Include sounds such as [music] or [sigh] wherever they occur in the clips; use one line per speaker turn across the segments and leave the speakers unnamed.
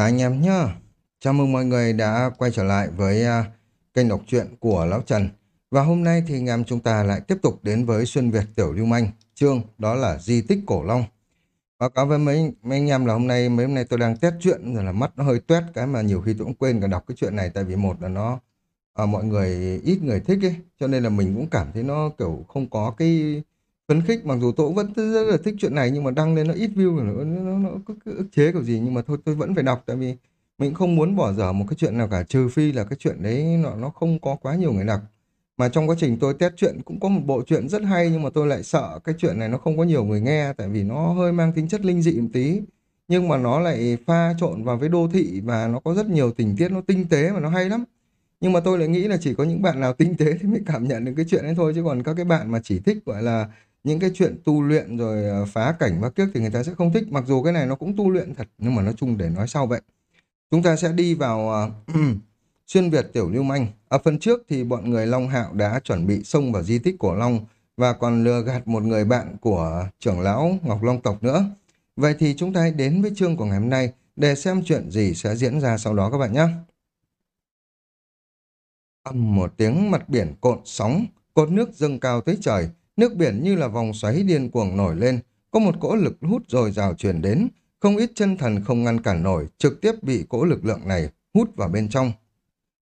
Cả anh em nhá. Chào mừng mọi người đã quay trở lại với uh, kênh đọc truyện của Lão Trần. Và hôm nay thì anh em chúng ta lại tiếp tục đến với Xuân Việt Tiểu Lưu Manh, chương đó là Di tích Cổ Long. Báo cáo với mấy, mấy anh em là hôm nay mấy hôm nay tôi đang test chuyện rồi là mắt nó hơi tuét cái mà nhiều khi tôi cũng quên cả đọc cái chuyện này tại vì một là nó uh, mọi người ít người thích ấy cho nên là mình cũng cảm thấy nó kiểu không có cái phấn khích mặc dù tôi cũng vẫn rất là thích chuyện này nhưng mà đăng lên nó ít view nó, nó, nó cứ, cứ ức chế kiểu gì nhưng mà thôi tôi vẫn phải đọc tại vì mình không muốn bỏ dở một cái chuyện nào cả trừ phi là cái chuyện đấy nó nó không có quá nhiều người đọc. Mà trong quá trình tôi test chuyện cũng có một bộ chuyện rất hay nhưng mà tôi lại sợ cái chuyện này nó không có nhiều người nghe tại vì nó hơi mang tính chất linh dị một tí. Nhưng mà nó lại pha trộn vào với đô thị và nó có rất nhiều tình tiết nó tinh tế và nó hay lắm. Nhưng mà tôi lại nghĩ là chỉ có những bạn nào tinh tế thì mới cảm nhận được cái chuyện ấy thôi chứ còn các cái bạn mà chỉ thích gọi là những cái chuyện tu luyện rồi à, phá cảnh và kiếp thì người ta sẽ không thích. Mặc dù cái này nó cũng tu luyện thật nhưng mà nói chung để nói sau vậy. Chúng ta sẽ đi vào uh, [clears throat] xuyên Việt tiểu lưu manh. Ở phần trước thì bọn người Long Hạo đã chuẩn bị xông vào di tích cổ Long và còn lừa gạt một người bạn của trưởng lão Ngọc Long tộc nữa. Vậy thì chúng ta hãy đến với chương của ngày hôm nay để xem chuyện gì sẽ diễn ra sau đó các bạn nhé. Âm một tiếng mặt biển cộn sóng cột nước dâng cao tới trời. Nước biển như là vòng xoáy điên cuồng nổi lên, có một cỗ lực hút dồi dào truyền đến, không ít chân thần không ngăn cản nổi, trực tiếp bị cỗ lực lượng này hút vào bên trong.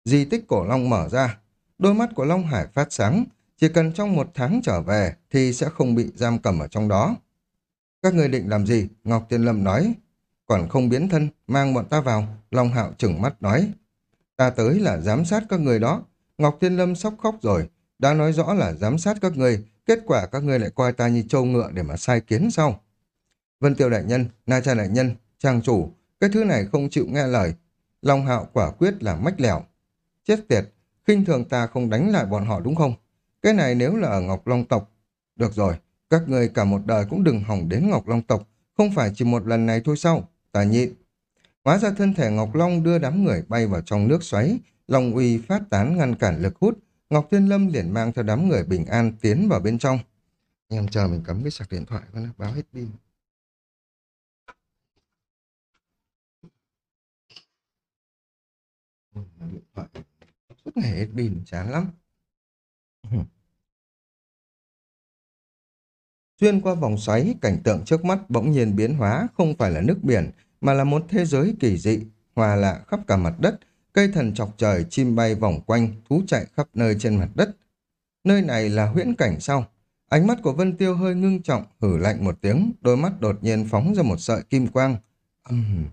Di tích cổ long mở ra, đôi mắt của Long Hải phát sáng, chỉ cần trong một tháng trở về thì sẽ không bị giam cầm ở trong đó. Các người định làm gì? Ngọc Tiên Lâm nói. Còn không biến thân, mang bọn ta vào. Long Hạo chừng mắt nói. Ta tới là giám sát các người đó. Ngọc Tiên Lâm sóc khóc rồi. Đã nói rõ là giám sát các người, Kết quả các ngươi lại coi ta như trâu ngựa để mà sai kiến sau. Vân Tiêu Đại Nhân, Na Cha Đại Nhân, Trang Chủ, cái thứ này không chịu nghe lời. Long Hạo quả quyết là mách lẻo. Chết tiệt, khinh thường ta không đánh lại bọn họ đúng không? Cái này nếu là ở Ngọc Long tộc. Được rồi, các người cả một đời cũng đừng hỏng đến Ngọc Long tộc, không phải chỉ một lần này thôi sao? Ta nhịn. Hóa ra thân thể Ngọc Long đưa đám người bay vào trong nước xoáy, Long uy phát tán ngăn cản lực hút, Ngọc Thiên Lâm liền mang theo đám người bình an tiến vào bên trong. Em chờ mình cấm cái sạc điện thoại nó báo hết pin. Điện thoại suốt ngày hết pin chán lắm. Xuyên qua vòng xoáy, cảnh tượng trước mắt bỗng nhiên biến hóa không phải là nước biển, mà là một thế giới kỳ dị, hòa lạ khắp cả mặt đất, Cây thần chọc trời, chim bay vòng quanh, thú chạy khắp nơi trên mặt đất. Nơi này là huyễn cảnh sau. Ánh mắt của Vân Tiêu hơi ngưng trọng, hử lạnh một tiếng, đôi mắt đột nhiên phóng ra một sợi kim quang. Uhm.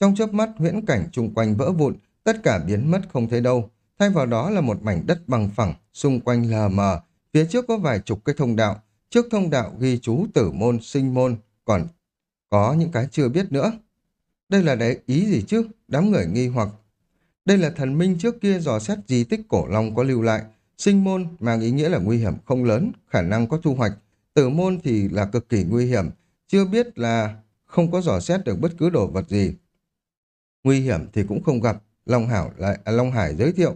Trong chớp mắt huyễn cảnh chung quanh vỡ vụn, tất cả biến mất không thấy đâu. Thay vào đó là một mảnh đất bằng phẳng, xung quanh lờ mờ, phía trước có vài chục cái thông đạo. Trước thông đạo ghi chú tử môn, sinh môn, còn có những cái chưa biết nữa. Đây là đấy ý gì chứ? Đám người nghi hoặc đây là thần minh trước kia dò xét di tích cổ long có lưu lại. Sinh môn mang ý nghĩa là nguy hiểm không lớn, khả năng có thu hoạch. Tử môn thì là cực kỳ nguy hiểm, chưa biết là không có dò xét được bất cứ đồ vật gì. Nguy hiểm thì cũng không gặp, Long Hảo lại à, Long Hải giới thiệu.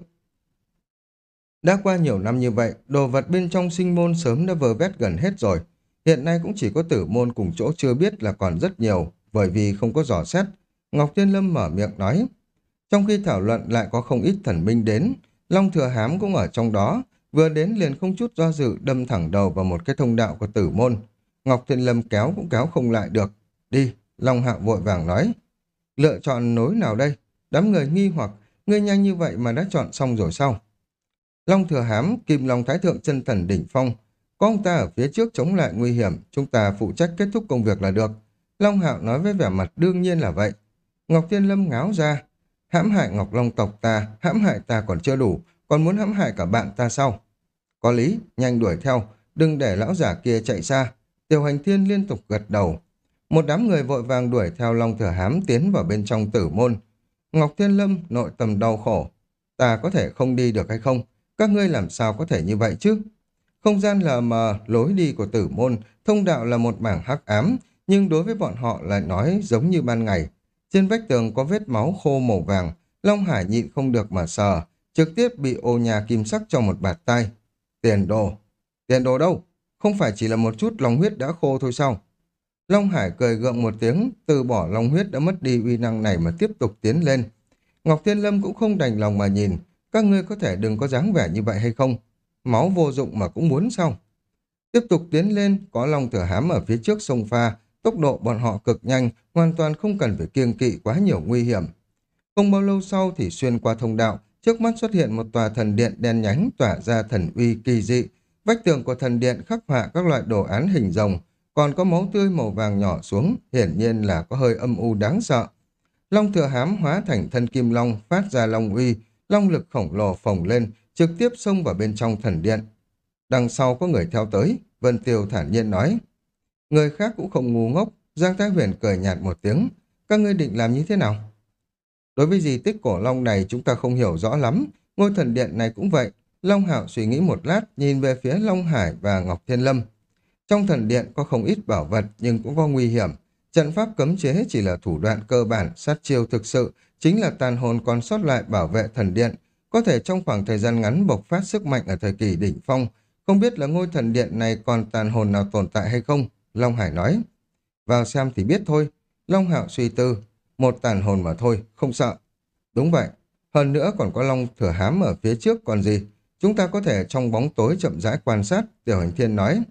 Đã qua nhiều năm như vậy, đồ vật bên trong sinh môn sớm đã vơ vét gần hết rồi. Hiện nay cũng chỉ có tử môn cùng chỗ chưa biết là còn rất nhiều, bởi vì không có dò xét. Ngọc Thiên Lâm mở miệng nói. Trong khi thảo luận lại có không ít thần minh đến, Long Thừa Hám cũng ở trong đó, vừa đến liền không chút do dự đâm thẳng đầu vào một cái thông đạo của tử môn. Ngọc Thiên Lâm kéo cũng kéo không lại được. Đi, Long Hạo vội vàng nói. Lựa chọn nối nào đây? Đám người nghi hoặc, ngươi nhanh như vậy mà đã chọn xong rồi sao? Long Thừa Hám, Kim Long Thái Thượng chân thần đỉnh phong. Có ông ta ở phía trước chống lại nguy hiểm, chúng ta phụ trách kết thúc công việc là được. Long Hạo nói với vẻ mặt đương nhiên là vậy. Ngọc Thiên Lâm ngáo ra, hãm hại Ngọc Long tộc ta, hãm hại ta còn chưa đủ, còn muốn hãm hại cả bạn ta sau. Có lý, nhanh đuổi theo, đừng để lão giả kia chạy xa. Tiểu hành thiên liên tục gật đầu. Một đám người vội vàng đuổi theo Long Thừa Hám tiến vào bên trong tử môn. Ngọc Thiên Lâm nội tâm đau khổ. Ta có thể không đi được hay không? Các ngươi làm sao có thể như vậy chứ? Không gian lờ mờ, lối đi của tử môn, thông đạo là một mảng hắc ám, nhưng đối với bọn họ lại nói giống như ban ngày, trên vách tường có vết máu khô màu vàng, Long Hải nhịn không được mà sờ, trực tiếp bị ô nhà kim sắc cho một bạt tay. Tiền đồ. Tiền đồ đâu? Không phải chỉ là một chút lòng huyết đã khô thôi sao? Long Hải cười gượng một tiếng, từ bỏ long huyết đã mất đi uy năng này mà tiếp tục tiến lên. Ngọc Thiên Lâm cũng không đành lòng mà nhìn, các ngươi có thể đừng có dáng vẻ như vậy hay không? Máu vô dụng mà cũng muốn sao? Tiếp tục tiến lên, có long thừa hám ở phía trước sông pha, tốc độ bọn họ cực nhanh, hoàn toàn không cần phải kiêng kỵ quá nhiều nguy hiểm. Không bao lâu sau thì xuyên qua thông đạo, trước mắt xuất hiện một tòa thần điện đen nhánh tỏa ra thần uy kỳ dị. Vách tường của thần điện khắc họa các loại đồ án hình rồng, còn có máu tươi màu vàng nhỏ xuống, hiển nhiên là có hơi âm u đáng sợ. Long thừa hám hóa thành thân kim long, phát ra long uy, long lực khổng lồ phồng lên, trực tiếp xông vào bên trong thần điện. Đằng sau có người theo tới, Vân Tiêu thản nhiên nói. Người khác cũng không ngu ngốc, Giang Thái Huyền cười nhạt một tiếng. Các ngươi định làm như thế nào? Đối với di tích cổ long này chúng ta không hiểu rõ lắm, ngôi thần điện này cũng vậy. Long Hạo suy nghĩ một lát, nhìn về phía Long Hải và Ngọc Thiên Lâm. Trong thần điện có không ít bảo vật nhưng cũng có nguy hiểm. Trận pháp cấm chế chỉ là thủ đoạn cơ bản, sát chiêu thực sự, chính là tàn hồn còn sót lại bảo vệ thần điện. Có thể trong khoảng thời gian ngắn bộc phát sức mạnh ở thời kỳ đỉnh phong. Không biết là ngôi thần điện này còn tàn hồn nào tồn tại hay không? Long Hải nói. Vào xem thì biết thôi. Long Hạo suy tư. Một tàn hồn mà thôi, không sợ. Đúng vậy. Hơn nữa còn có Long thừa hám ở phía trước còn gì. Chúng ta có thể trong bóng tối chậm rãi quan sát, Tiểu Hành Thiên nói.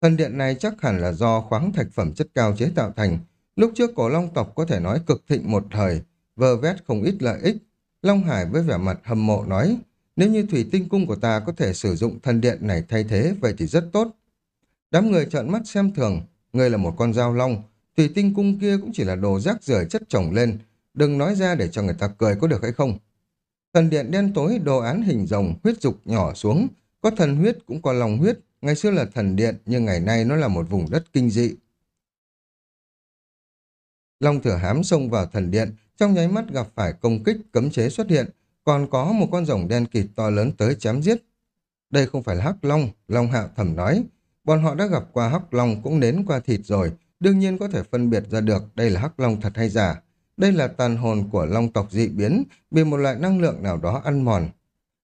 Thần điện này chắc hẳn là do khoáng thạch phẩm chất cao chế tạo thành. Lúc trước cổ long tộc có thể nói cực thịnh một thời, vơ vét không ít lợi ích. Long Hải với vẻ mặt hâm mộ nói, nếu như thủy tinh cung của ta có thể sử dụng thần điện này thay thế, vậy thì rất tốt. Đám người trợn mắt xem thường, ngươi là một con dao long, tùy tinh cung kia cũng chỉ là đồ rác rưởi chất chồng lên, đừng nói ra để cho người ta cười có được hay không. Thần điện đen tối đồ án hình rồng, huyết dục nhỏ xuống, có thần huyết cũng có lòng huyết, Ngày xưa là thần điện, nhưng ngày nay nó là một vùng đất kinh dị. Long thừa hám xông vào thần điện, trong nháy mắt gặp phải công kích cấm chế xuất hiện, còn có một con rồng đen kịt to lớn tới chém giết. Đây không phải là hắc long, Long Hạo thầm nói. Bọn họ đã gặp qua hắc long cũng nến qua thịt rồi, đương nhiên có thể phân biệt ra được đây là hắc long thật hay giả. Đây là tàn hồn của long tộc dị biến, bị một loại năng lượng nào đó ăn mòn,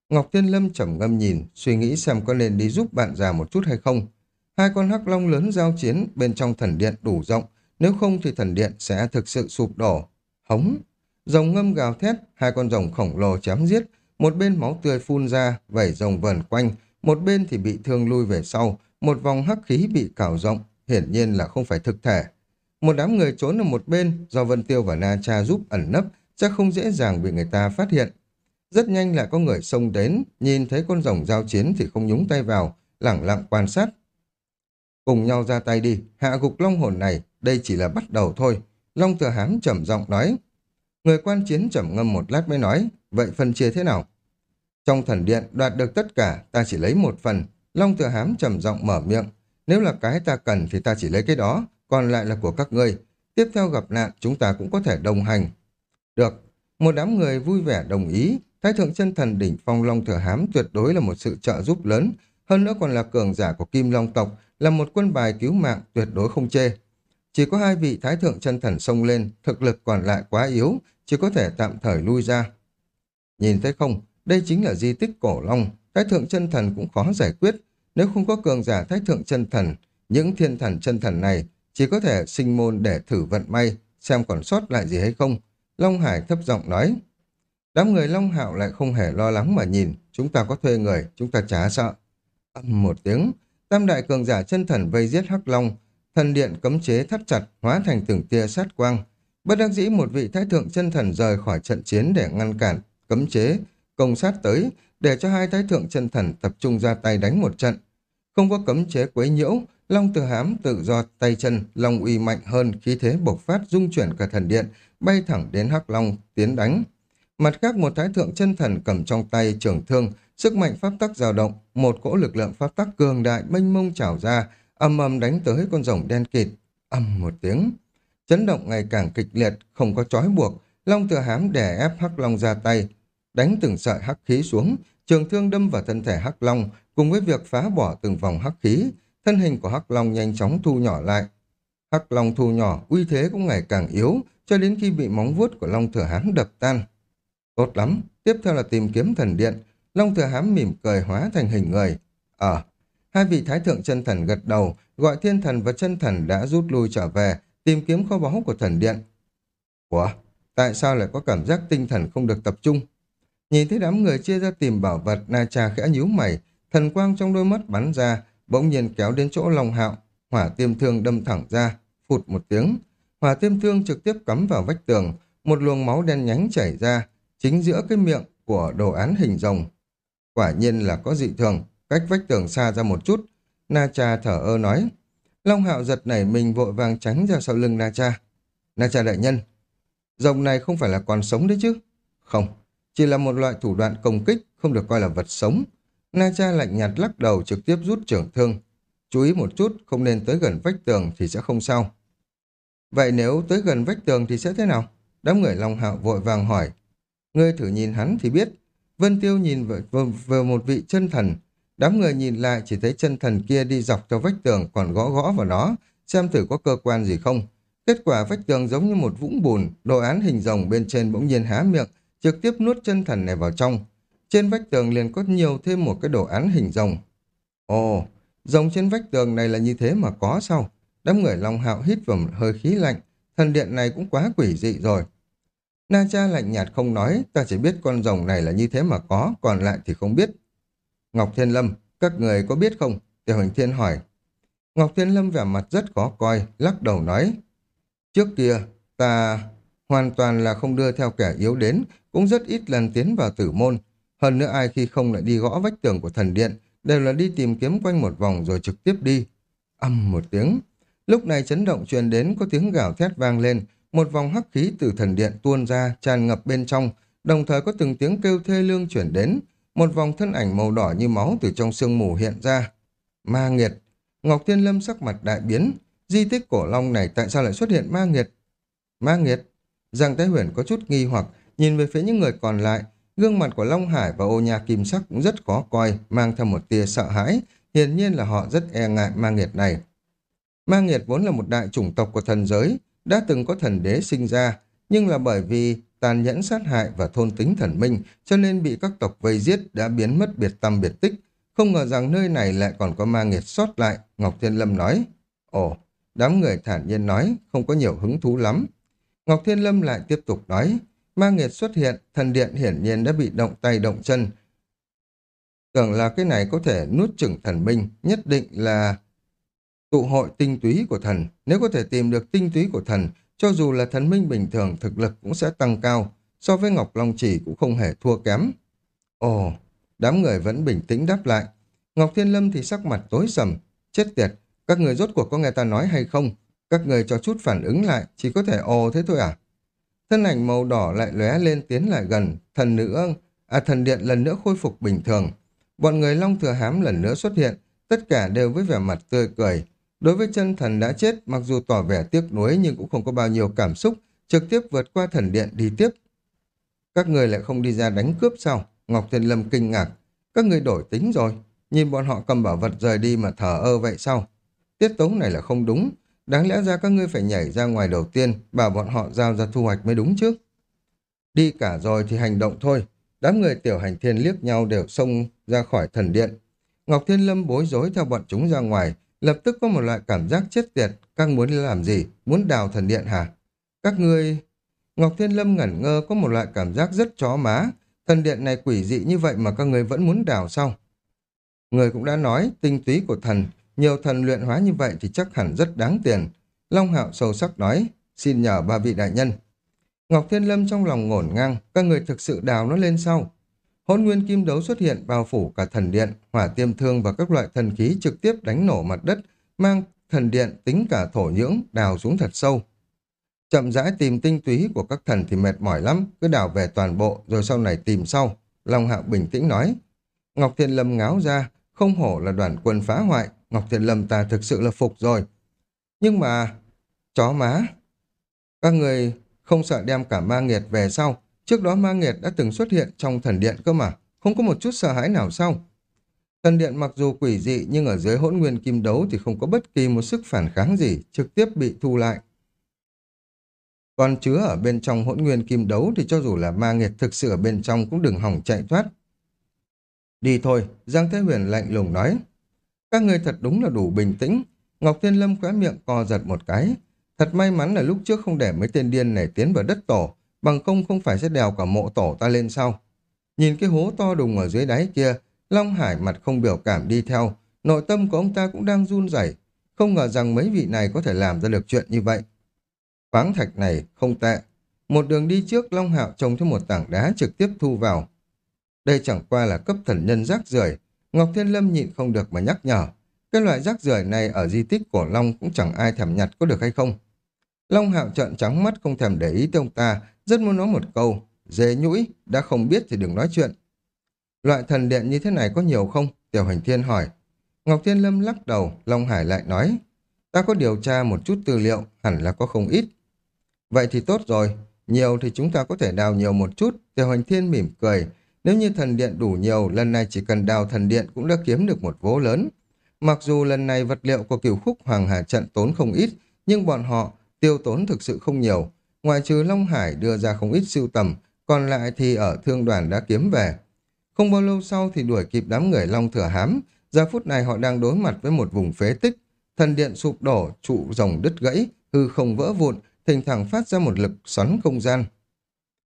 Ngọc Thiên Lâm trầm ngâm nhìn, suy nghĩ xem có nên đi giúp bạn già một chút hay không. Hai con hắc long lớn giao chiến bên trong thần điện đủ rộng, nếu không thì thần điện sẽ thực sự sụp đổ. Hống! Rồng ngâm gào thét, hai con rồng khổng lồ chém giết, một bên máu tươi phun ra, vẩy rồng vờn quanh, một bên thì bị thương lui về sau, một vòng hắc khí bị cào rộng, hiển nhiên là không phải thực thể. Một đám người trốn ở một bên, do Vân Tiêu và Na Cha giúp ẩn nấp, sẽ không dễ dàng bị người ta phát hiện. Rất nhanh lại có người xông đến, nhìn thấy con rồng giao chiến thì không nhúng tay vào, lẳng lặng quan sát. Cùng nhau ra tay đi, hạ gục long hồn này, đây chỉ là bắt đầu thôi. Long thừa hám trầm giọng nói. Người quan chiến trầm ngâm một lát mới nói, vậy phân chia thế nào? Trong thần điện đoạt được tất cả, ta chỉ lấy một phần. Long thừa hám trầm giọng mở miệng. Nếu là cái ta cần thì ta chỉ lấy cái đó, còn lại là của các ngươi. Tiếp theo gặp nạn chúng ta cũng có thể đồng hành. Được, một đám người vui vẻ đồng ý, Thái thượng chân thần đỉnh phong Long Thừa Hám tuyệt đối là một sự trợ giúp lớn, hơn nữa còn là cường giả của Kim Long tộc, là một quân bài cứu mạng tuyệt đối không chê. Chỉ có hai vị Thái thượng chân thần xông lên, thực lực còn lại quá yếu, chỉ có thể tạm thời lui ra. Nhìn thấy không, đây chính là di tích cổ Long, Thái thượng chân thần cũng khó giải quyết. Nếu không có cường giả Thái thượng chân thần, những thiên thần chân thần này chỉ có thể sinh môn để thử vận may, xem còn sót lại gì hay không. Long Hải thấp giọng nói. Đám người Long Hạo lại không hề lo lắng mà nhìn, chúng ta có thuê người, chúng ta chả sợ. Âm một tiếng, tam đại cường giả chân thần vây giết Hắc Long, thần điện cấm chế thắt chặt, hóa thành từng tia sát quang. Bất đắc dĩ một vị thái thượng chân thần rời khỏi trận chiến để ngăn cản, cấm chế, công sát tới, để cho hai thái thượng chân thần tập trung ra tay đánh một trận. Không có cấm chế quấy nhiễu, Long Từ Hám tự do tay chân, Long uy mạnh hơn khí thế bộc phát dung chuyển cả thần điện, bay thẳng đến Hắc Long, tiến đánh. Mặt khác một thái thượng chân thần cầm trong tay trường thương, sức mạnh pháp tắc dao động, một cỗ lực lượng pháp tắc cường đại mênh mông trào ra, âm âm đánh tới con rồng đen kịt. Âm một tiếng. Chấn động ngày càng kịch liệt, không có trói buộc, Long từ hám đè ép Hắc Long ra tay, đánh từng sợi hắc khí xuống, trường thương đâm vào thân thể Hắc Long, cùng với việc phá bỏ từng vòng hắc khí, thân hình của Hắc Long nhanh chóng thu nhỏ lại. Hắc Long thu nhỏ, uy thế cũng ngày càng yếu, cho đến khi bị móng vuốt của Long thừa hám đập tan. Tốt lắm, tiếp theo là tìm kiếm thần điện. Long thừa hám mỉm cười hóa thành hình người. Ờ, hai vị thái thượng chân thần gật đầu, gọi thiên thần và chân thần đã rút lui trở về, tìm kiếm kho báu của thần điện. Ủa, tại sao lại có cảm giác tinh thần không được tập trung? Nhìn thấy đám người chia ra tìm bảo vật, Na Cha khẽ nhíu mày, thần quang trong đôi mắt bắn ra, bỗng nhiên kéo đến chỗ Long Hạo, hỏa tiêm thương đâm thẳng ra, phụt một tiếng. Hỏa tiêm thương trực tiếp cắm vào vách tường, một luồng máu đen nhánh chảy ra, chính giữa cái miệng của đồ án hình rồng. Quả nhiên là có dị thường, cách vách tường xa ra một chút. Na Cha thở ơ nói. Long Hạo giật nảy mình vội vàng tránh ra sau lưng Na Cha. Na Cha đại nhân, rồng này không phải là còn sống đấy chứ? Không, chỉ là một loại thủ đoạn công kích, không được coi là vật sống. Na Cha lạnh nhạt lắc đầu trực tiếp rút trưởng thương. Chú ý một chút, không nên tới gần vách tường thì sẽ không sao. Vậy nếu tới gần vách tường thì sẽ thế nào? Đám người Long Hạo vội vàng hỏi. Ngươi thử nhìn hắn thì biết. Vân Tiêu nhìn về một vị chân thần. Đám người nhìn lại chỉ thấy chân thần kia đi dọc theo vách tường còn gõ gõ vào nó, xem thử có cơ quan gì không. Kết quả vách tường giống như một vũng bùn, đồ án hình rồng bên trên bỗng nhiên há miệng, trực tiếp nuốt chân thần này vào trong. Trên vách tường liền có nhiều thêm một cái đồ án hình rồng. Ồ, rồng trên vách tường này là như thế mà có sao? Đám người Long Hạo hít vào một hơi khí lạnh, thần điện này cũng quá quỷ dị rồi. Na cha lạnh nhạt không nói, ta chỉ biết con rồng này là như thế mà có, còn lại thì không biết. Ngọc Thiên Lâm, các người có biết không? Tiểu Hình Thiên hỏi. Ngọc Thiên Lâm vẻ mặt rất khó coi, lắc đầu nói. Trước kia, ta hoàn toàn là không đưa theo kẻ yếu đến, cũng rất ít lần tiến vào tử môn. Hơn nữa ai khi không lại đi gõ vách tường của thần điện, đều là đi tìm kiếm quanh một vòng rồi trực tiếp đi. Âm một tiếng. Lúc này chấn động truyền đến có tiếng gào thét vang lên, một vòng hắc khí từ thần điện tuôn ra, tràn ngập bên trong, đồng thời có từng tiếng kêu thê lương chuyển đến, một vòng thân ảnh màu đỏ như máu từ trong sương mù hiện ra. Ma nghiệt, Ngọc Thiên Lâm sắc mặt đại biến, di tích cổ long này tại sao lại xuất hiện ma nghiệt? Ma nghiệt? Giang Thái Huyền có chút nghi hoặc, nhìn về phía những người còn lại, gương mặt của Long Hải và ô nhà kim sắc cũng rất khó coi, mang theo một tia sợ hãi, hiển nhiên là họ rất e ngại ma nghiệt này. Ma nghiệt vốn là một đại chủng tộc của thần giới, đã từng có thần đế sinh ra, nhưng là bởi vì tàn nhẫn sát hại và thôn tính thần minh, cho nên bị các tộc vây giết đã biến mất biệt tâm biệt tích. Không ngờ rằng nơi này lại còn có ma nghiệt sót lại, Ngọc Thiên Lâm nói. Ồ, đám người thản nhiên nói, không có nhiều hứng thú lắm. Ngọc Thiên Lâm lại tiếp tục nói, ma nghiệt xuất hiện, thần điện hiển nhiên đã bị động tay động chân. Tưởng là cái này có thể nuốt chửng thần minh, nhất định là tụ hội tinh túy của thần. Nếu có thể tìm được tinh túy của thần, cho dù là thần minh bình thường, thực lực cũng sẽ tăng cao. So với Ngọc Long Chỉ cũng không hề thua kém. Ồ, đám người vẫn bình tĩnh đáp lại. Ngọc Thiên Lâm thì sắc mặt tối sầm. Chết tiệt, các người rốt cuộc có nghe ta nói hay không? Các người cho chút phản ứng lại, chỉ có thể ồ thế thôi à? Thân ảnh màu đỏ lại lóe lên tiến lại gần, thần nữ, à thần điện lần nữa khôi phục bình thường. Bọn người Long Thừa Hám lần nữa xuất hiện, tất cả đều với vẻ mặt tươi cười, Đối với chân thần đã chết, mặc dù tỏ vẻ tiếc nuối nhưng cũng không có bao nhiêu cảm xúc, trực tiếp vượt qua thần điện đi tiếp. Các người lại không đi ra đánh cướp sao? Ngọc Thiên Lâm kinh ngạc. Các người đổi tính rồi. Nhìn bọn họ cầm bảo vật rời đi mà thở ơ vậy sao? Tiết tấu này là không đúng. Đáng lẽ ra các ngươi phải nhảy ra ngoài đầu tiên, bảo bọn họ giao ra thu hoạch mới đúng chứ. Đi cả rồi thì hành động thôi. Đám người tiểu hành thiên liếc nhau đều xông ra khỏi thần điện. Ngọc Thiên Lâm bối rối theo bọn chúng ra ngoài, lập tức có một loại cảm giác chết tiệt, các muốn làm gì, muốn đào thần điện hả? Các ngươi... Ngọc Thiên Lâm ngẩn ngơ có một loại cảm giác rất chó má, thần điện này quỷ dị như vậy mà các ngươi vẫn muốn đào sao? Người cũng đã nói, tinh túy của thần, nhiều thần luyện hóa như vậy thì chắc hẳn rất đáng tiền. Long Hạo sâu sắc nói, xin nhờ ba vị đại nhân. Ngọc Thiên Lâm trong lòng ngổn ngang, các người thực sự đào nó lên sau. Hôn nguyên kim đấu xuất hiện bao phủ cả thần điện, hỏa tiêm thương và các loại thần khí trực tiếp đánh nổ mặt đất, mang thần điện tính cả thổ nhưỡng đào xuống thật sâu. Chậm rãi tìm tinh túy của các thần thì mệt mỏi lắm, cứ đào về toàn bộ rồi sau này tìm sau. Long Hạo bình tĩnh nói. Ngọc Thiên Lâm ngáo ra, không hổ là đoàn quân phá hoại, Ngọc Thiện Lâm ta thực sự là phục rồi. Nhưng mà, chó má, các người không sợ đem cả ma nghiệt về sau, Trước đó ma nghiệt đã từng xuất hiện trong thần điện cơ mà, không có một chút sợ hãi nào sao? Thần điện mặc dù quỷ dị nhưng ở dưới hỗn nguyên kim đấu thì không có bất kỳ một sức phản kháng gì, trực tiếp bị thu lại. Còn chứa ở bên trong hỗn nguyên kim đấu thì cho dù là ma nghiệt thực sự ở bên trong cũng đừng hỏng chạy thoát. Đi thôi, Giang Thế Huyền lạnh lùng nói. Các người thật đúng là đủ bình tĩnh. Ngọc Thiên Lâm khóe miệng co giật một cái. Thật may mắn là lúc trước không để mấy tên điên này tiến vào đất tổ, bằng không không phải sẽ đèo cả mộ tổ ta lên sau. Nhìn cái hố to đùng ở dưới đáy kia, Long Hải mặt không biểu cảm đi theo, nội tâm của ông ta cũng đang run rẩy, không ngờ rằng mấy vị này có thể làm ra được chuyện như vậy. Khoáng thạch này không tệ. Một đường đi trước Long Hạo trông thấy một tảng đá trực tiếp thu vào. Đây chẳng qua là cấp thần nhân rác rưởi Ngọc Thiên Lâm nhịn không được mà nhắc nhở. Cái loại rác rưởi này ở di tích cổ Long cũng chẳng ai thèm nhặt có được hay không. Long Hạo trợn trắng mắt không thèm để ý tới ông ta, rất muốn nói một câu, dê nhũi, đã không biết thì đừng nói chuyện. Loại thần điện như thế này có nhiều không? Tiểu Hành Thiên hỏi. Ngọc Thiên Lâm lắc đầu, Long Hải lại nói, ta có điều tra một chút tư liệu, hẳn là có không ít. Vậy thì tốt rồi, nhiều thì chúng ta có thể đào nhiều một chút, Tiểu Hành Thiên mỉm cười, nếu như thần điện đủ nhiều, lần này chỉ cần đào thần điện cũng đã kiếm được một vố lớn. Mặc dù lần này vật liệu của cửu khúc Hoàng Hà trận tốn không ít, nhưng bọn họ tiêu tốn thực sự không nhiều. Ngoài trừ Long Hải đưa ra không ít siêu tầm, còn lại thì ở thương đoàn đã kiếm về. Không bao lâu sau thì đuổi kịp đám người Long Thừa Hám, giờ phút này họ đang đối mặt với một vùng phế tích. Thần điện sụp đổ, trụ rồng đứt gãy, hư không vỡ vụn, thỉnh thoảng phát ra một lực xoắn không gian.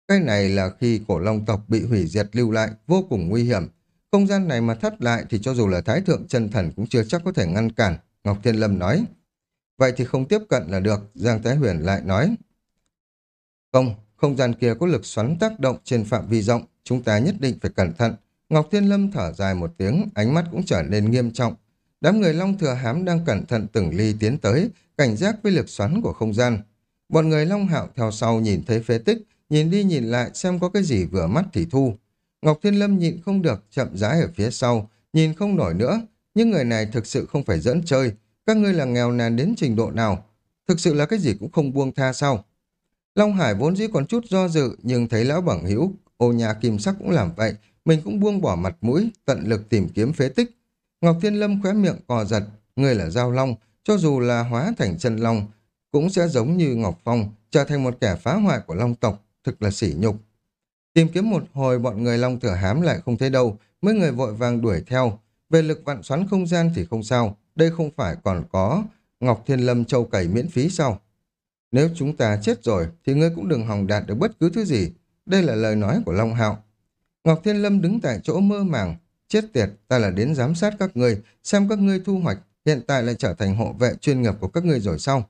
Cái này là khi cổ long tộc bị hủy diệt lưu lại, vô cùng nguy hiểm. Không gian này mà thắt lại thì cho dù là thái thượng chân thần cũng chưa chắc có thể ngăn cản, Ngọc Thiên Lâm nói. Vậy thì không tiếp cận là được, Giang Thái Huyền lại nói. Không, không gian kia có lực xoắn tác động trên phạm vi rộng, chúng ta nhất định phải cẩn thận. Ngọc Thiên Lâm thở dài một tiếng, ánh mắt cũng trở nên nghiêm trọng. Đám người Long Thừa Hám đang cẩn thận từng ly tiến tới, cảnh giác với lực xoắn của không gian. Bọn người Long Hạo theo sau nhìn thấy phế tích, nhìn đi nhìn lại xem có cái gì vừa mắt thì thu. Ngọc Thiên Lâm nhịn không được, chậm rãi ở phía sau, nhìn không nổi nữa. Nhưng người này thực sự không phải dẫn chơi. Các ngươi là nghèo nàn đến trình độ nào? Thực sự là cái gì cũng không buông tha sao? Long Hải vốn dĩ còn chút do dự, nhưng thấy lão bằng hữu ô nhà kim sắc cũng làm vậy. Mình cũng buông bỏ mặt mũi, tận lực tìm kiếm phế tích. Ngọc Thiên Lâm khóe miệng cò giật, người là Giao Long, cho dù là hóa thành chân Long, cũng sẽ giống như Ngọc Phong, trở thành một kẻ phá hoại của Long tộc, thực là sỉ nhục. Tìm kiếm một hồi bọn người Long Thừa Hám lại không thấy đâu, mấy người vội vàng đuổi theo. Về lực vặn xoắn không gian thì không sao, đây không phải còn có Ngọc Thiên Lâm châu cày miễn phí sao? Nếu chúng ta chết rồi thì ngươi cũng đừng hòng đạt được bất cứ thứ gì. Đây là lời nói của Long Hạo. Ngọc Thiên Lâm đứng tại chỗ mơ màng. Chết tiệt, ta là đến giám sát các ngươi, xem các ngươi thu hoạch, hiện tại lại trở thành hộ vệ chuyên nghiệp của các ngươi rồi sao?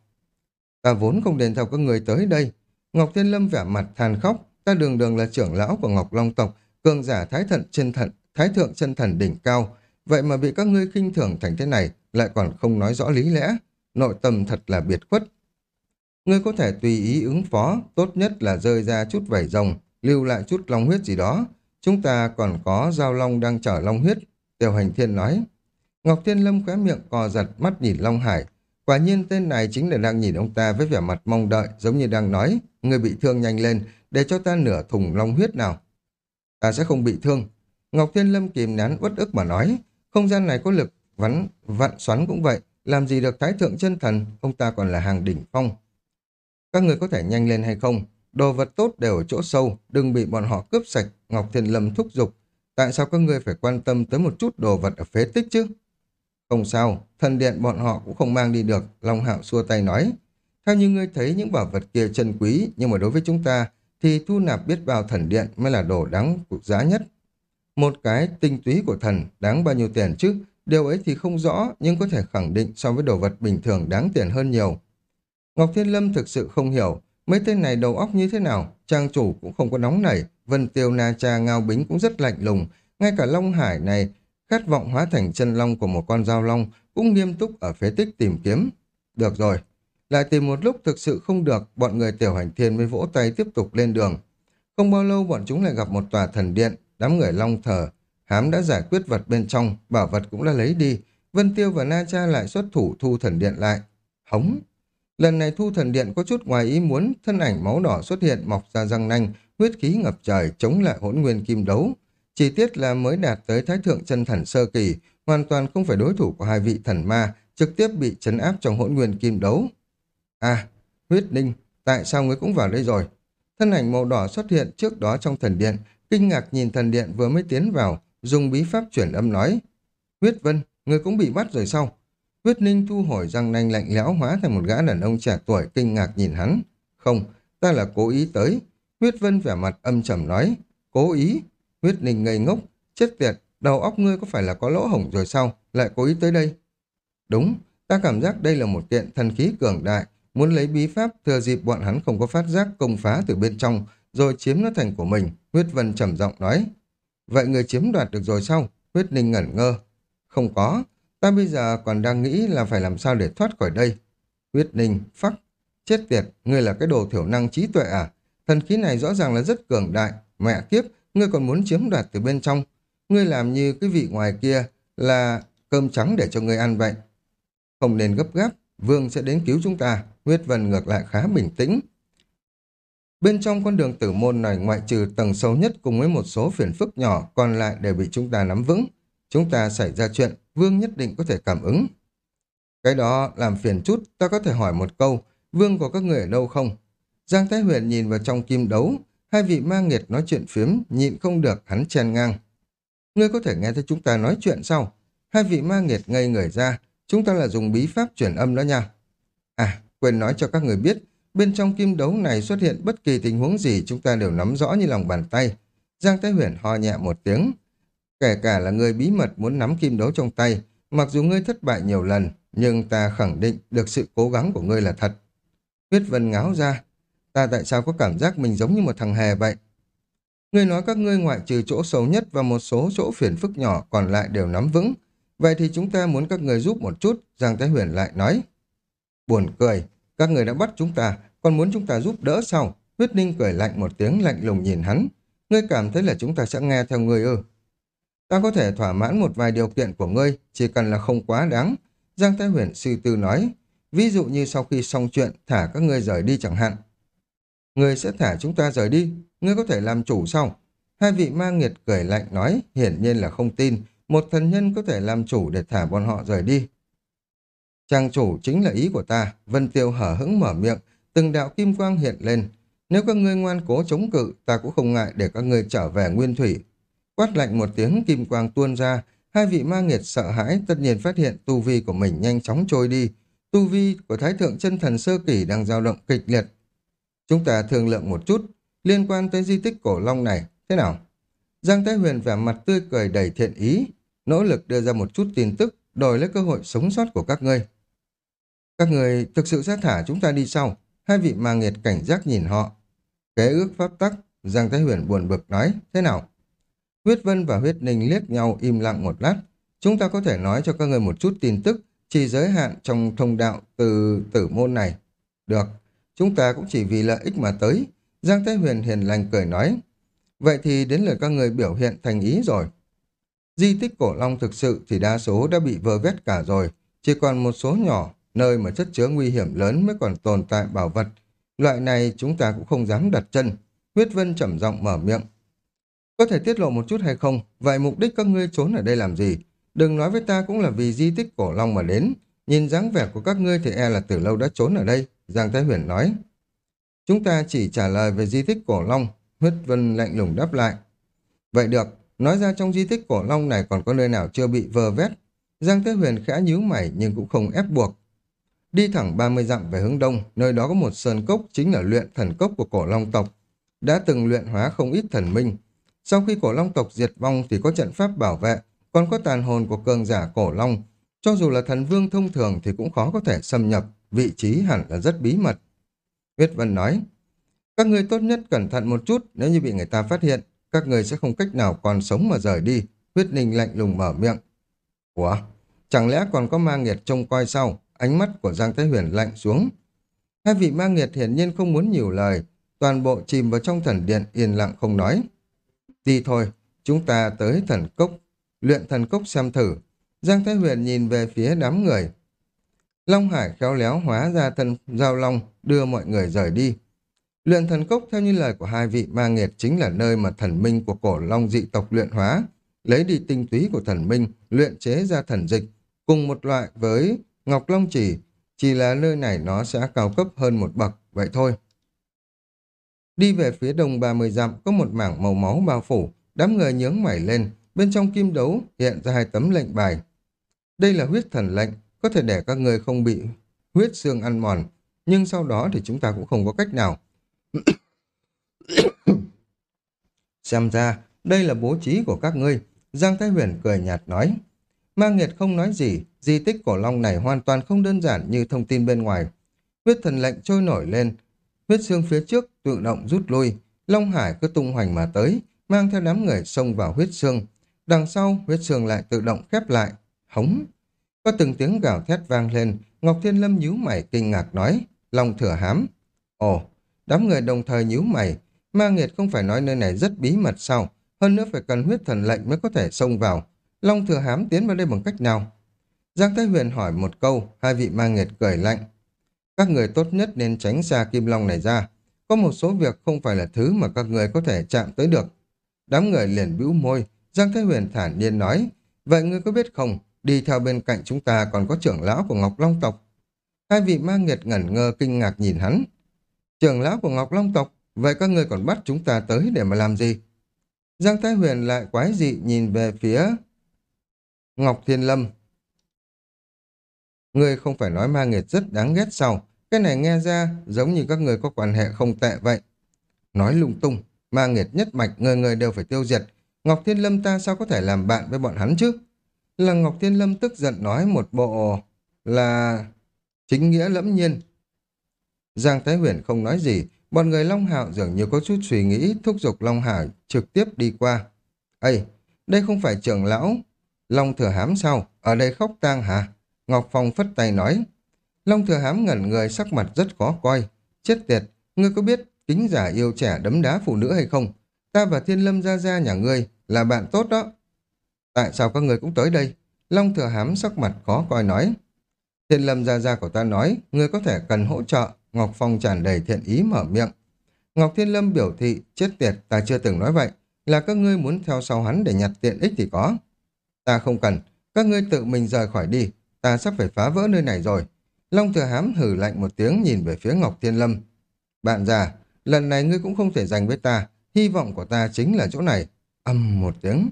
Ta vốn không đến theo các ngươi tới đây, Ngọc Thiên Lâm vẻ mặt than khóc, ta đường đường là trưởng lão của Ngọc Long tộc, cường giả thái thận chân thận, thái thượng chân thần đỉnh cao, vậy mà bị các ngươi khinh thường thành thế này, lại còn không nói rõ lý lẽ, nội tâm thật là biệt khuất. Ngươi có thể tùy ý ứng phó, tốt nhất là rơi ra chút vảy rồng, lưu lại chút long huyết gì đó. Chúng ta còn có giao long đang chở long huyết, Tiểu Hành Thiên nói. Ngọc Thiên Lâm khóe miệng cò giật mắt nhìn Long Hải, Quả nhiên tên này chính là đang nhìn ông ta với vẻ mặt mong đợi, giống như đang nói, người bị thương nhanh lên, để cho ta nửa thùng long huyết nào. Ta sẽ không bị thương. Ngọc Thiên Lâm kìm nén uất ức mà nói, không gian này có lực, vắn, vặn xoắn cũng vậy, làm gì được thái thượng chân thần, ông ta còn là hàng đỉnh phong. Các người có thể nhanh lên hay không? Đồ vật tốt đều ở chỗ sâu, đừng bị bọn họ cướp sạch, Ngọc Thiên Lâm thúc giục. Tại sao các người phải quan tâm tới một chút đồ vật ở phế tích chứ? Không sao, thần điện bọn họ cũng không mang đi được, Long Hạo xua tay nói. Theo như ngươi thấy những bảo vật kia chân quý, nhưng mà đối với chúng ta thì thu nạp biết bao thần điện mới là đồ đáng giá nhất. Một cái tinh túy của thần đáng bao nhiêu tiền chứ? Điều ấy thì không rõ, nhưng có thể khẳng định so với đồ vật bình thường đáng tiền hơn nhiều. Ngọc Thiên Lâm thực sự không hiểu, mấy tên này đầu óc như thế nào, trang chủ cũng không có nóng nảy, Vân Tiêu Na Cha Ngao Bính cũng rất lạnh lùng, ngay cả Long Hải này khát vọng hóa thành chân long của một con dao long cũng nghiêm túc ở phế tích tìm kiếm. Được rồi, lại tìm một lúc thực sự không được, bọn người tiểu hành thiên mới vỗ tay tiếp tục lên đường. Không bao lâu bọn chúng lại gặp một tòa thần điện, đám người long thờ. Hám đã giải quyết vật bên trong, bảo vật cũng đã lấy đi. Vân Tiêu và Na Cha lại xuất thủ thu thần điện lại. Hống! Lần này thu thần điện có chút ngoài ý muốn, thân ảnh máu đỏ xuất hiện mọc ra răng nanh, huyết khí ngập trời chống lại hỗn nguyên kim đấu. Chỉ tiết là mới đạt tới thái thượng chân thần sơ kỳ, hoàn toàn không phải đối thủ của hai vị thần ma, trực tiếp bị chấn áp trong hỗn nguyên kim đấu. À, huyết ninh, tại sao ngươi cũng vào đây rồi? Thân ảnh màu đỏ xuất hiện trước đó trong thần điện, kinh ngạc nhìn thần điện vừa mới tiến vào, dùng bí pháp chuyển âm nói. Huyết vân, ngươi cũng bị bắt rồi sao? Huyết Ninh thu hồi răng nanh lạnh lẽo hóa thành một gã đàn ông trẻ tuổi kinh ngạc nhìn hắn. Không, ta là cố ý tới. Huyết Vân vẻ mặt âm trầm nói. Cố ý? Huyết Ninh ngây ngốc. Chết tiệt, đầu óc ngươi có phải là có lỗ hổng rồi sao? Lại cố ý tới đây. Đúng, ta cảm giác đây là một kiện thần khí cường đại. Muốn lấy bí pháp thừa dịp bọn hắn không có phát giác công phá từ bên trong, rồi chiếm nó thành của mình. Huyết Vân trầm giọng nói. Vậy người chiếm đoạt được rồi sao? Huyết Ninh ngẩn ngơ. Không có, ta bây giờ còn đang nghĩ là phải làm sao để thoát khỏi đây. Huyết Ninh, phắc, chết tiệt, ngươi là cái đồ thiểu năng trí tuệ à? Thần khí này rõ ràng là rất cường đại. Mẹ kiếp, ngươi còn muốn chiếm đoạt từ bên trong. Ngươi làm như cái vị ngoài kia là cơm trắng để cho ngươi ăn vậy. Không nên gấp gáp, Vương sẽ đến cứu chúng ta. Huyết Vân ngược lại khá bình tĩnh. Bên trong con đường tử môn này ngoại trừ tầng sâu nhất cùng với một số phiền phức nhỏ còn lại đều bị chúng ta nắm vững. Chúng ta xảy ra chuyện, Vương nhất định có thể cảm ứng. Cái đó làm phiền chút, ta có thể hỏi một câu, Vương của các người ở đâu không? Giang Thái Huyền nhìn vào trong kim đấu, hai vị ma nghiệt nói chuyện phiếm, nhịn không được, hắn chen ngang. Ngươi có thể nghe thấy chúng ta nói chuyện sau Hai vị ma nghiệt ngây người ra, chúng ta là dùng bí pháp chuyển âm đó nha. À, quên nói cho các người biết, bên trong kim đấu này xuất hiện bất kỳ tình huống gì chúng ta đều nắm rõ như lòng bàn tay. Giang Thái Huyền ho nhẹ một tiếng. Kể cả là người bí mật muốn nắm kim đấu trong tay, mặc dù ngươi thất bại nhiều lần, nhưng ta khẳng định được sự cố gắng của ngươi là thật. Huyết Vân ngáo ra, ta tại sao có cảm giác mình giống như một thằng hề vậy? Ngươi nói các ngươi ngoại trừ chỗ xấu nhất và một số chỗ phiền phức nhỏ còn lại đều nắm vững. Vậy thì chúng ta muốn các người giúp một chút, Giang Thái Huyền lại nói. Buồn cười, các người đã bắt chúng ta, còn muốn chúng ta giúp đỡ sao? Huyết Ninh cười lạnh một tiếng lạnh lùng nhìn hắn. Ngươi cảm thấy là chúng ta sẽ nghe theo ngươi ư? Ta có thể thỏa mãn một vài điều kiện của ngươi, chỉ cần là không quá đáng. Giang Thái Huyền suy tư nói, ví dụ như sau khi xong chuyện, thả các ngươi rời đi chẳng hạn. Ngươi sẽ thả chúng ta rời đi, ngươi có thể làm chủ sao? Hai vị ma nghiệt cười lạnh nói, hiển nhiên là không tin, một thần nhân có thể làm chủ để thả bọn họ rời đi. Trang chủ chính là ý của ta, Vân Tiêu hở hững mở miệng, từng đạo kim quang hiện lên. Nếu các ngươi ngoan cố chống cự, ta cũng không ngại để các ngươi trở về nguyên thủy. Quát lạnh một tiếng kim quang tuôn ra, hai vị ma nghiệt sợ hãi tất nhiên phát hiện tu vi của mình nhanh chóng trôi đi. Tu vi của Thái Thượng chân Thần Sơ Kỷ đang dao động kịch liệt. Chúng ta thương lượng một chút, liên quan tới di tích cổ long này, thế nào? Giang Thái Huyền vẻ mặt tươi cười đầy thiện ý, nỗ lực đưa ra một chút tin tức, đổi lấy cơ hội sống sót của các ngươi. Các người thực sự sẽ thả chúng ta đi sau. Hai vị ma nghiệt cảnh giác nhìn họ. Kế ước pháp tắc, Giang Thái Huyền buồn bực nói, thế nào? Huyết Vân và Huyết Ninh liếc nhau im lặng một lát. Chúng ta có thể nói cho các người một chút tin tức, chỉ giới hạn trong thông đạo từ tử môn này. Được, chúng ta cũng chỉ vì lợi ích mà tới. Giang Thái Huyền hiền lành cười nói. Vậy thì đến lượt các người biểu hiện thành ý rồi. Di tích cổ long thực sự thì đa số đã bị vơ vét cả rồi. Chỉ còn một số nhỏ, nơi mà chất chứa nguy hiểm lớn mới còn tồn tại bảo vật. Loại này chúng ta cũng không dám đặt chân. Huyết Vân trầm giọng mở miệng. Có thể tiết lộ một chút hay không? Vậy mục đích các ngươi trốn ở đây làm gì? Đừng nói với ta cũng là vì di tích cổ long mà đến. Nhìn dáng vẻ của các ngươi thì e là từ lâu đã trốn ở đây. Giang Thái Huyền nói. Chúng ta chỉ trả lời về di tích cổ long. Huyết Vân lạnh lùng đáp lại. Vậy được, nói ra trong di tích cổ long này còn có nơi nào chưa bị vơ vét. Giang Thế Huyền khẽ nhíu mày nhưng cũng không ép buộc. Đi thẳng 30 dặm về hướng đông, nơi đó có một sơn cốc chính là luyện thần cốc của cổ long tộc. Đã từng luyện hóa không ít thần minh. Sau khi cổ long tộc diệt vong thì có trận pháp bảo vệ, còn có tàn hồn của cường giả cổ long. Cho dù là thần vương thông thường thì cũng khó có thể xâm nhập, vị trí hẳn là rất bí mật. Huyết Vân nói, các người tốt nhất cẩn thận một chút, nếu như bị người ta phát hiện, các người sẽ không cách nào còn sống mà rời đi. Huyết Ninh lạnh lùng mở miệng. Ủa, chẳng lẽ còn có ma nghiệt trông coi sau? Ánh mắt của Giang Thái Huyền lạnh xuống. Hai vị ma nghiệt hiển nhiên không muốn nhiều lời, toàn bộ chìm vào trong thần điện yên lặng không nói. Đi thôi, chúng ta tới thần cốc, luyện thần cốc xem thử. Giang Thái Huyền nhìn về phía đám người. Long Hải khéo léo hóa ra thân giao long, đưa mọi người rời đi. Luyện thần cốc theo như lời của hai vị ma nghiệt chính là nơi mà thần minh của cổ long dị tộc luyện hóa, lấy đi tinh túy của thần minh, luyện chế ra thần dịch, cùng một loại với Ngọc Long chỉ, chỉ là nơi này nó sẽ cao cấp hơn một bậc, vậy thôi. Đi về phía đông 30 dặm có một mảng màu máu bao phủ, đám người nhướng mày lên, bên trong kim đấu hiện ra hai tấm lệnh bài. Đây là huyết thần lệnh, có thể để các người không bị huyết xương ăn mòn, nhưng sau đó thì chúng ta cũng không có cách nào. [coughs] Xem ra, đây là bố trí của các ngươi. Giang Thái Huyền cười nhạt nói. Ma Nghiệt không nói gì, di tích cổ long này hoàn toàn không đơn giản như thông tin bên ngoài. Huyết thần lệnh trôi nổi lên, huyết xương phía trước tự động rút lui, Long Hải cứ tung hoành mà tới, mang theo đám người xông vào huyết xương. Đằng sau, huyết xương lại tự động khép lại. Hống! Có từng tiếng gào thét vang lên, Ngọc Thiên Lâm nhíu mày kinh ngạc nói, Long thừa hám. Ồ, đám người đồng thời nhíu mày, ma nghiệt không phải nói nơi này rất bí mật sao, hơn nữa phải cần huyết thần lệnh mới có thể xông vào. Long thừa hám tiến vào đây bằng cách nào? Giang Thái Huyền hỏi một câu, hai vị ma nghiệt cười lạnh. Các người tốt nhất nên tránh xa kim long này ra. Có một số việc không phải là thứ mà các người có thể chạm tới được. Đám người liền bĩu môi, Giang Thái Huyền thản nhiên nói, vậy ngươi có biết không, đi theo bên cạnh chúng ta còn có trưởng lão của Ngọc Long tộc. Hai vị ma nghiệt ngẩn ngơ kinh ngạc nhìn hắn. Trưởng lão của Ngọc Long tộc, vậy các ngươi còn bắt chúng ta tới để mà làm gì? Giang Thái Huyền lại quái dị nhìn về phía Ngọc Thiên Lâm. Ngươi không phải nói ma nghiệt rất đáng ghét sao? Cái này nghe ra giống như các người có quan hệ không tệ vậy. Nói lung tung, ma nghiệt nhất mạch người người đều phải tiêu diệt. Ngọc Thiên Lâm ta sao có thể làm bạn với bọn hắn chứ? Là Ngọc Thiên Lâm tức giận nói một bộ là chính nghĩa lẫm nhiên. Giang Thái Huyền không nói gì, bọn người Long Hạo dường như có chút suy nghĩ thúc giục Long Hạo trực tiếp đi qua. Ây, đây không phải trưởng lão. Long thừa hám sao? Ở đây khóc tang hả? Ngọc Phong phất tay nói. Long thừa hám ngẩn người sắc mặt rất khó coi. Chết tiệt, ngươi có biết kính giả yêu trẻ đấm đá phụ nữ hay không? Ta và Thiên Lâm ra ra nhà ngươi là bạn tốt đó. Tại sao các người cũng tới đây? Long thừa hám sắc mặt khó coi nói. Thiên Lâm Gia Gia của ta nói, người có thể cần hỗ trợ. Ngọc Phong tràn đầy thiện ý mở miệng. Ngọc Thiên Lâm biểu thị, chết tiệt, ta chưa từng nói vậy. Là các ngươi muốn theo sau hắn để nhặt tiện ích thì có. Ta không cần, các ngươi tự mình rời khỏi đi. Ta sắp phải phá vỡ nơi này rồi. Long thừa hám hử lạnh một tiếng nhìn về phía Ngọc Thiên Lâm. Bạn già, lần này ngươi cũng không thể giành với ta. Hy vọng của ta chính là chỗ này. Âm một tiếng.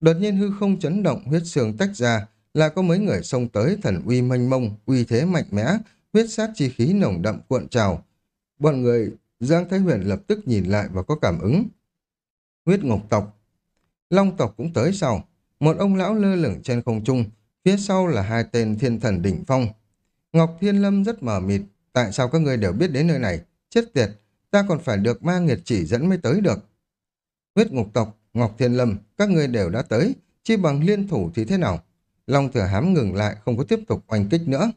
Đột nhiên hư không chấn động, huyết xương tách ra, là có mấy người xông tới thần uy mênh mông, uy thế mạnh mẽ, huyết sát chi khí nồng đậm cuộn trào. Bọn người Giang Thái Huyền lập tức nhìn lại và có cảm ứng. Huyết ngục tộc. Long tộc cũng tới sau. Một ông lão lơ lửng trên không trung, phía sau là hai tên thiên thần đỉnh phong. Ngọc Thiên Lâm rất mờ mịt, tại sao các người đều biết đến nơi này? Chết tiệt, ta còn phải được ma nghiệt chỉ dẫn mới tới được. Huyết ngục tộc, Ngọc Thiên Lâm, các ngươi đều đã tới, chi bằng liên thủ thì thế nào? Long thừa hám ngừng lại, không có tiếp tục oanh kích nữa.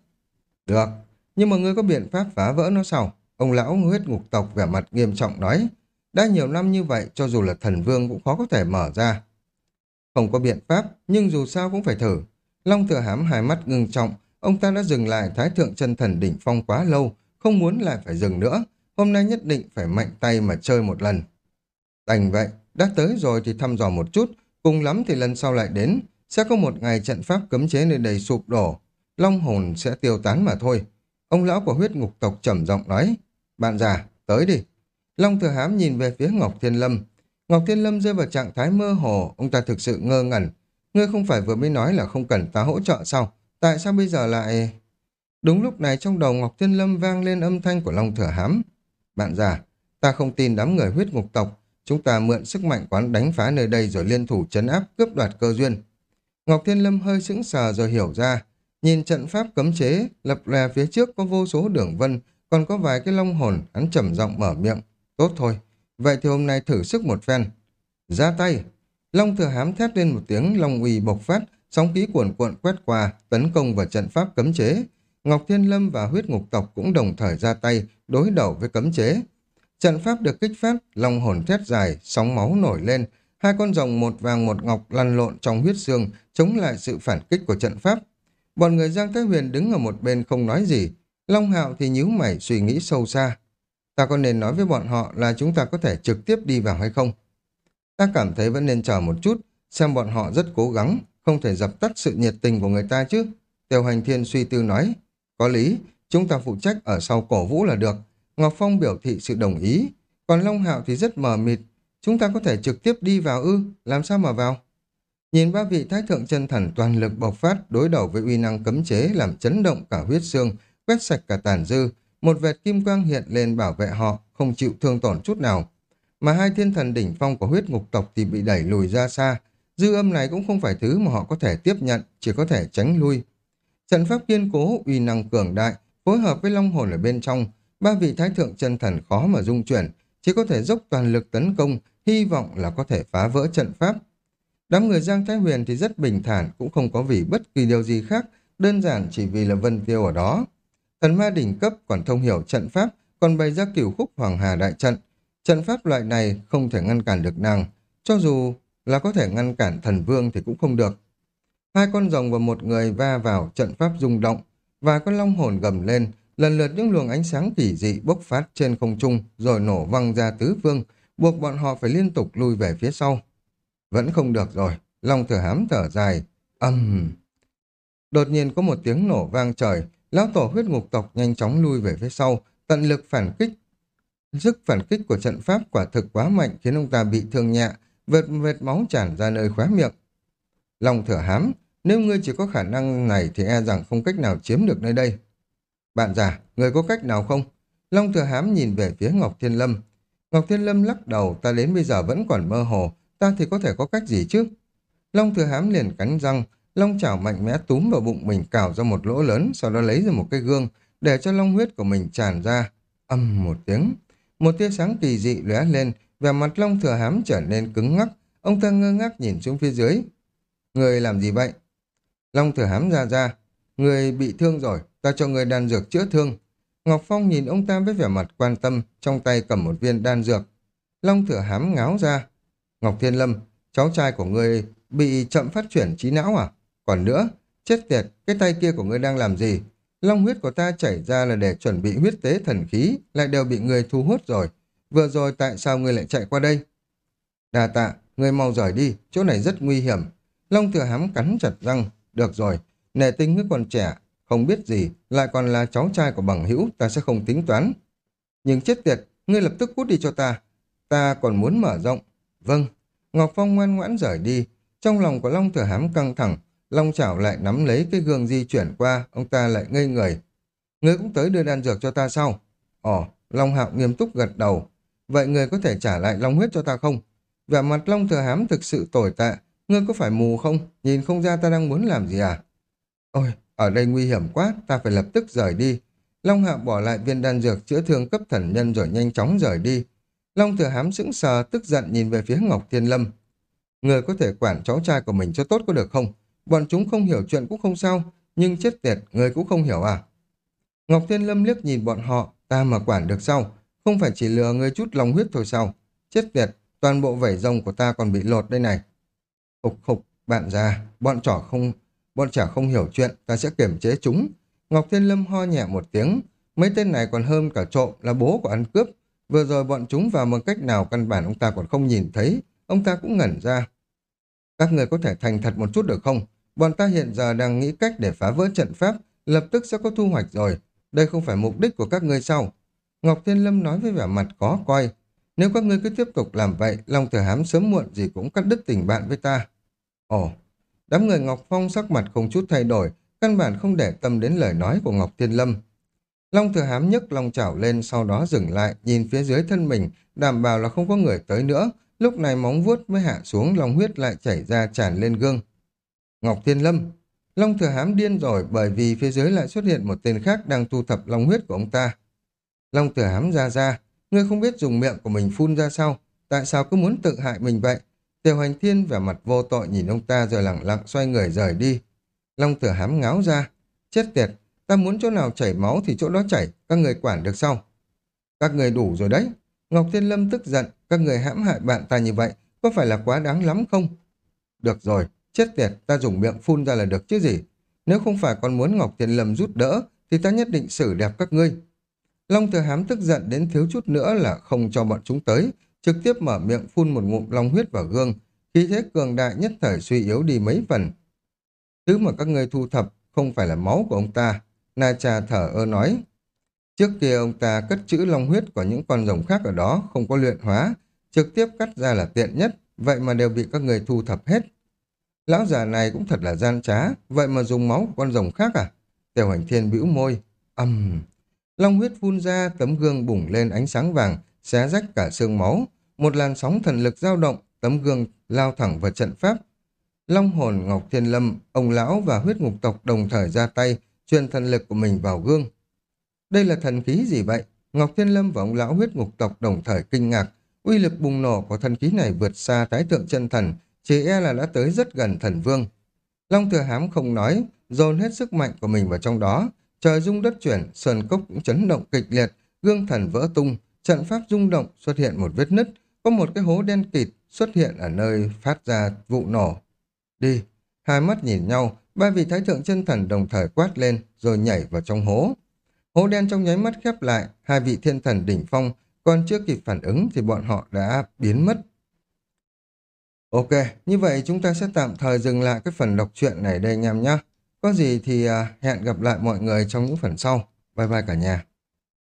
Được, nhưng mà ngươi có biện pháp phá vỡ nó sao? Ông lão huyết ngục tộc vẻ mặt nghiêm trọng nói. Đã nhiều năm như vậy, cho dù là thần vương cũng khó có thể mở ra. Không có biện pháp, nhưng dù sao cũng phải thử. Long thừa hám hai mắt ngưng trọng, ông ta đã dừng lại thái thượng chân thần đỉnh phong quá lâu, không muốn lại phải dừng nữa. Hôm nay nhất định phải mạnh tay mà chơi một lần. Đành vậy, đã tới rồi thì thăm dò một chút, cùng lắm thì lần sau lại đến. Sẽ có một ngày trận pháp cấm chế nơi đây sụp đổ, long hồn sẽ tiêu tán mà thôi. Ông lão của huyết ngục tộc trầm giọng nói, bạn già, tới đi. Long thừa hám nhìn về phía Ngọc Thiên Lâm. Ngọc Thiên Lâm rơi vào trạng thái mơ hồ, ông ta thực sự ngơ ngẩn. Ngươi không phải vừa mới nói là không cần ta hỗ trợ sao? Tại sao bây giờ lại... Đúng lúc này trong đầu Ngọc Thiên Lâm vang lên âm thanh của Long Thừa Hám. Bạn già, ta không tin đám người huyết ngục tộc. Chúng ta mượn sức mạnh quán đánh phá nơi đây rồi liên thủ chấn áp cướp đoạt cơ duyên. Ngọc Thiên Lâm hơi sững sờ rồi hiểu ra. Nhìn trận pháp cấm chế, lập lè phía trước có vô số đường vân, còn có vài cái long hồn, hắn trầm giọng mở miệng. Tốt thôi, vậy thì hôm nay thử sức một phen. Ra tay! Long thừa hám thét lên một tiếng, long uy bộc phát, sóng khí cuồn cuộn quét qua, tấn công vào trận pháp cấm chế. Ngọc Thiên Lâm và huyết ngục tộc cũng đồng thời ra tay, đối đầu với cấm chế. Trận pháp được kích phát, long hồn thét dài, sóng máu nổi lên, hai con rồng một vàng một ngọc lăn lộn trong huyết xương, chống lại sự phản kích của trận pháp. Bọn người Giang Thái Huyền đứng ở một bên không nói gì, Long Hạo thì nhíu mày suy nghĩ sâu xa. Ta có nên nói với bọn họ là chúng ta có thể trực tiếp đi vào hay không? Ta cảm thấy vẫn nên chờ một chút, xem bọn họ rất cố gắng, không thể dập tắt sự nhiệt tình của người ta chứ. Tiêu hành thiên suy tư nói, có lý, chúng ta phụ trách ở sau cổ vũ là được. Ngọc Phong biểu thị sự đồng ý, còn Long Hạo thì rất mờ mịt. Chúng ta có thể trực tiếp đi vào ư, làm sao mà vào? Nhìn ba vị thái thượng chân thần toàn lực bộc phát đối đầu với uy năng cấm chế làm chấn động cả huyết xương, quét sạch cả tàn dư, một vệt kim quang hiện lên bảo vệ họ, không chịu thương tổn chút nào. Mà hai thiên thần đỉnh phong của huyết ngục tộc thì bị đẩy lùi ra xa, dư âm này cũng không phải thứ mà họ có thể tiếp nhận, chỉ có thể tránh lui. Trận pháp kiên cố, uy năng cường đại, phối hợp với long hồn ở bên trong, ba vị thái thượng chân thần khó mà dung chuyển, chỉ có thể dốc toàn lực tấn công, hy vọng là có thể phá vỡ trận pháp. Đám người Giang Thái Huyền thì rất bình thản, cũng không có vì bất kỳ điều gì khác, đơn giản chỉ vì là Vân Tiêu ở đó. Thần ma đỉnh cấp còn thông hiểu trận pháp, còn bày ra cửu khúc Hoàng Hà đại trận. Trận pháp loại này không thể ngăn cản được nàng, cho dù là có thể ngăn cản thần vương thì cũng không được. Hai con rồng và một người va vào trận pháp rung động, và con long hồn gầm lên, lần lượt những luồng ánh sáng kỳ dị bốc phát trên không trung rồi nổ văng ra tứ phương, buộc bọn họ phải liên tục lui về phía sau. Vẫn không được rồi, long thừa hám thở dài, âm... Đột nhiên có một tiếng nổ vang trời, lão tổ huyết ngục tộc nhanh chóng lui về phía sau, tận lực phản kích. Sức phản kích của trận pháp quả thực quá mạnh khiến ông ta bị thương nhẹ, vệt vệt máu tràn ra nơi khóe miệng. Long thừa hám, nếu ngươi chỉ có khả năng này thì e rằng không cách nào chiếm được nơi đây. Bạn già, người có cách nào không? Long thừa hám nhìn về phía Ngọc Thiên Lâm. Ngọc Thiên Lâm lắc đầu, ta đến bây giờ vẫn còn mơ hồ, ta thì có thể có cách gì chứ? Long thừa hám liền cắn răng, long chảo mạnh mẽ túm vào bụng mình cào ra một lỗ lớn, sau đó lấy ra một cái gương, để cho long huyết của mình tràn ra. Âm một tiếng, một tia sáng kỳ dị lóe lên, vẻ mặt long thừa hám trở nên cứng ngắc, ông ta ngơ ngác nhìn xuống phía dưới. Người làm gì vậy? Long thừa hám ra ra, người bị thương rồi, ta cho người đan dược chữa thương. Ngọc Phong nhìn ông ta với vẻ mặt quan tâm, trong tay cầm một viên đan dược. Long thừa hám ngáo ra. Ngọc Thiên Lâm, cháu trai của người bị chậm phát triển trí não à? Còn nữa, chết tiệt, cái tay kia của ngươi đang làm gì? Long huyết của ta chảy ra là để chuẩn bị huyết tế thần khí, lại đều bị người thu hút rồi. Vừa rồi tại sao ngươi lại chạy qua đây? Đà tạ, ngươi mau rời đi, chỗ này rất nguy hiểm. Long thừa hám cắn chặt răng. Được rồi, nể tình ngươi còn trẻ, không biết gì, lại còn là cháu trai của bằng hữu, ta sẽ không tính toán. Nhưng chết tiệt, ngươi lập tức cút đi cho ta. Ta còn muốn mở rộng. Vâng, Ngọc Phong ngoan ngoãn rời đi. Trong lòng của Long Thừa Hám căng thẳng, Long Chảo lại nắm lấy cái gương di chuyển qua, ông ta lại ngây người. Ngươi cũng tới đưa đan dược cho ta sao? Ồ, Long Hạo nghiêm túc gật đầu. Vậy ngươi có thể trả lại Long huyết cho ta không? Vẻ mặt Long Thừa Hám thực sự tồi tệ. Ngươi có phải mù không? Nhìn không ra ta đang muốn làm gì à? Ôi, ở đây nguy hiểm quá, ta phải lập tức rời đi. Long Hạo bỏ lại viên đan dược chữa thương cấp thần nhân rồi nhanh chóng rời đi. Long Thừa Hám sững sờ, tức giận nhìn về phía Ngọc Thiên Lâm. Người có thể quản cháu trai của mình cho tốt có được không? Bọn chúng không hiểu chuyện cũng không sao, nhưng chết tiệt, người cũng không hiểu à? Ngọc Thiên Lâm liếc nhìn bọn họ, ta mà quản được sao? Không phải chỉ lừa người chút lòng huyết thôi sao? Chết tiệt, toàn bộ vảy rồng của ta còn bị lột đây này. Khục khục, bạn già, bọn trỏ không, bọn trẻ không hiểu chuyện, ta sẽ kiểm chế chúng. Ngọc Thiên Lâm ho nhẹ một tiếng, mấy tên này còn hơn cả trộm là bố của ăn cướp. Vừa rồi bọn chúng vào một cách nào căn bản ông ta còn không nhìn thấy, ông ta cũng ngẩn ra. Các người có thể thành thật một chút được không? Bọn ta hiện giờ đang nghĩ cách để phá vỡ trận pháp, lập tức sẽ có thu hoạch rồi. Đây không phải mục đích của các ngươi sao? Ngọc Thiên Lâm nói với vẻ mặt khó coi. Nếu các ngươi cứ tiếp tục làm vậy, Long Thừa Hám sớm muộn gì cũng cắt đứt tình bạn với ta. Ồ, đám người Ngọc Phong sắc mặt không chút thay đổi, căn bản không để tâm đến lời nói của Ngọc Thiên Lâm. Long Thừa Hám nhấc Long chảo lên, sau đó dừng lại, nhìn phía dưới thân mình, đảm bảo là không có người tới nữa. Lúc này móng vuốt mới hạ xuống, Long huyết lại chảy ra tràn lên gương. Ngọc Thiên Lâm. Long thừa hám điên rồi bởi vì phía dưới lại xuất hiện một tên khác đang thu thập long huyết của ông ta. Long thừa hám ra ra, ngươi không biết dùng miệng của mình phun ra sao, tại sao cứ muốn tự hại mình vậy? Tiểu hành thiên vẻ mặt vô tội nhìn ông ta rồi lặng lặng xoay người rời đi. Long thừa hám ngáo ra, chết tiệt, ta muốn chỗ nào chảy máu thì chỗ đó chảy, các người quản được sao? Các người đủ rồi đấy. Ngọc Thiên Lâm tức giận, các người hãm hại bạn ta như vậy, có phải là quá đáng lắm không? Được rồi, Chết tiệt, ta dùng miệng phun ra là được chứ gì. Nếu không phải còn muốn Ngọc Thiên Lâm rút đỡ, thì ta nhất định xử đẹp các ngươi. Long thừa hám tức giận đến thiếu chút nữa là không cho bọn chúng tới, trực tiếp mở miệng phun một ngụm long huyết vào gương, khí thế cường đại nhất thời suy yếu đi mấy phần. Thứ mà các ngươi thu thập không phải là máu của ông ta, Na Cha thở ơ nói. Trước kia ông ta cất chữ long huyết của những con rồng khác ở đó không có luyện hóa, trực tiếp cắt ra là tiện nhất, vậy mà đều bị các người thu thập hết. Lão già này cũng thật là gian trá, vậy mà dùng máu của con rồng khác à? Tiểu hành thiên bĩu môi, ầm. Long huyết phun ra, tấm gương bùng lên ánh sáng vàng, xé rách cả xương máu. Một làn sóng thần lực dao động, tấm gương lao thẳng vào trận pháp. Long hồn Ngọc Thiên Lâm, ông lão và huyết ngục tộc đồng thời ra tay, truyền thần lực của mình vào gương. Đây là thần khí gì vậy? Ngọc Thiên Lâm và ông lão huyết ngục tộc đồng thời kinh ngạc. Uy lực bùng nổ của thần khí này vượt xa thái tượng chân thần, chỉ e là đã tới rất gần thần vương. Long thừa hám không nói, dồn hết sức mạnh của mình vào trong đó. Trời rung đất chuyển, sơn cốc cũng chấn động kịch liệt, gương thần vỡ tung, trận pháp rung động xuất hiện một vết nứt, có một cái hố đen kịt xuất hiện ở nơi phát ra vụ nổ. Đi, hai mắt nhìn nhau, ba vị thái thượng chân thần đồng thời quát lên rồi nhảy vào trong hố. Hố đen trong nháy mắt khép lại, hai vị thiên thần đỉnh phong, còn chưa kịp phản ứng thì bọn họ đã biến mất. Ok, như vậy chúng ta sẽ tạm thời dừng lại cái phần đọc truyện này đây anh em nhé. Có gì thì à, hẹn gặp lại mọi người trong những phần sau. Bye bye cả nhà.